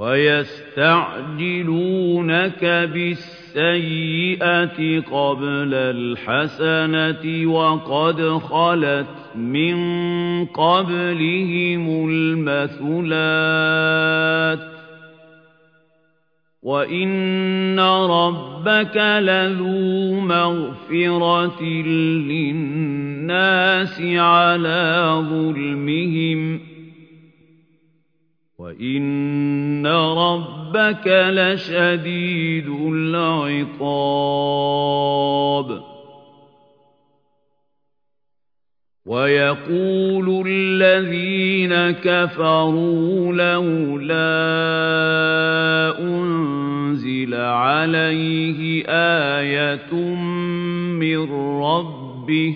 ويستعجلونك بالسيئة قبل الحسنة وقد خلت من قبلهم المثلات وَإِنَّ رَبَّكَ لَذُو مَغْفِرَةٍ لِّلنَّاسِ عَلَىٰ ظُلْمِهِمْ وَإِنَّ رَبَّكَ لَشَدِيدُ الْعِقَابِ وَيَقُولُ الَّذِينَ كَفَرُوا لَوْلَا أُنزِلَ عَلَيْهِ آيَةٌ مِّن رَّبِّهِ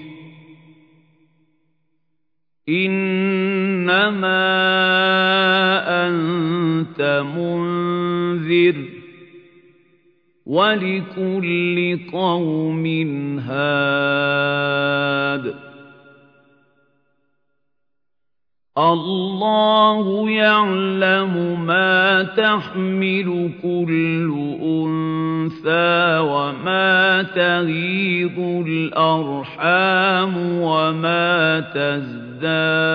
إِنَّمَا أَنتَ مُنذِرٌ وَلِكُلِّ قَوْمٍ هَادٍ الله يعلم ما تحمل كل أنثى وما تغيض الأرحام وما تزداد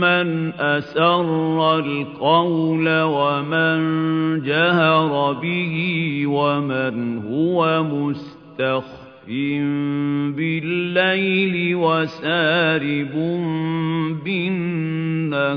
من أسر القول ومن جهر به ومن هو مستخف بالليل وسارب بالنهار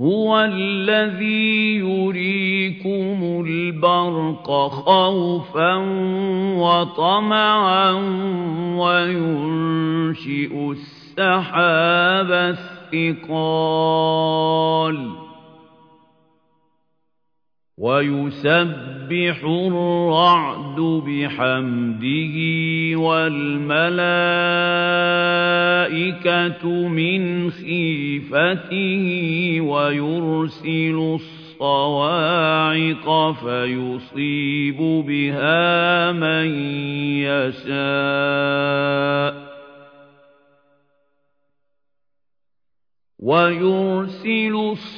هُوَ الَّذِي يُرِيكُمُ الْبَرْقَ خَوْفًا وَطَمَعًا وَيُنشِئُ السَّحَابَ الثِّقَالَ. وَيُسَبِّحُ الرَّعْدُ بِحَمْدِهِ وَالْمَلَائِكَةُ مِنْ خِيفَتِهِ وَيُرْسِلُ الصَّوَاعِقَ فَيُصِيبُ بِهَا مَن يَشَاءُ وَيُرْسِلُ الصَّوَاعِقَ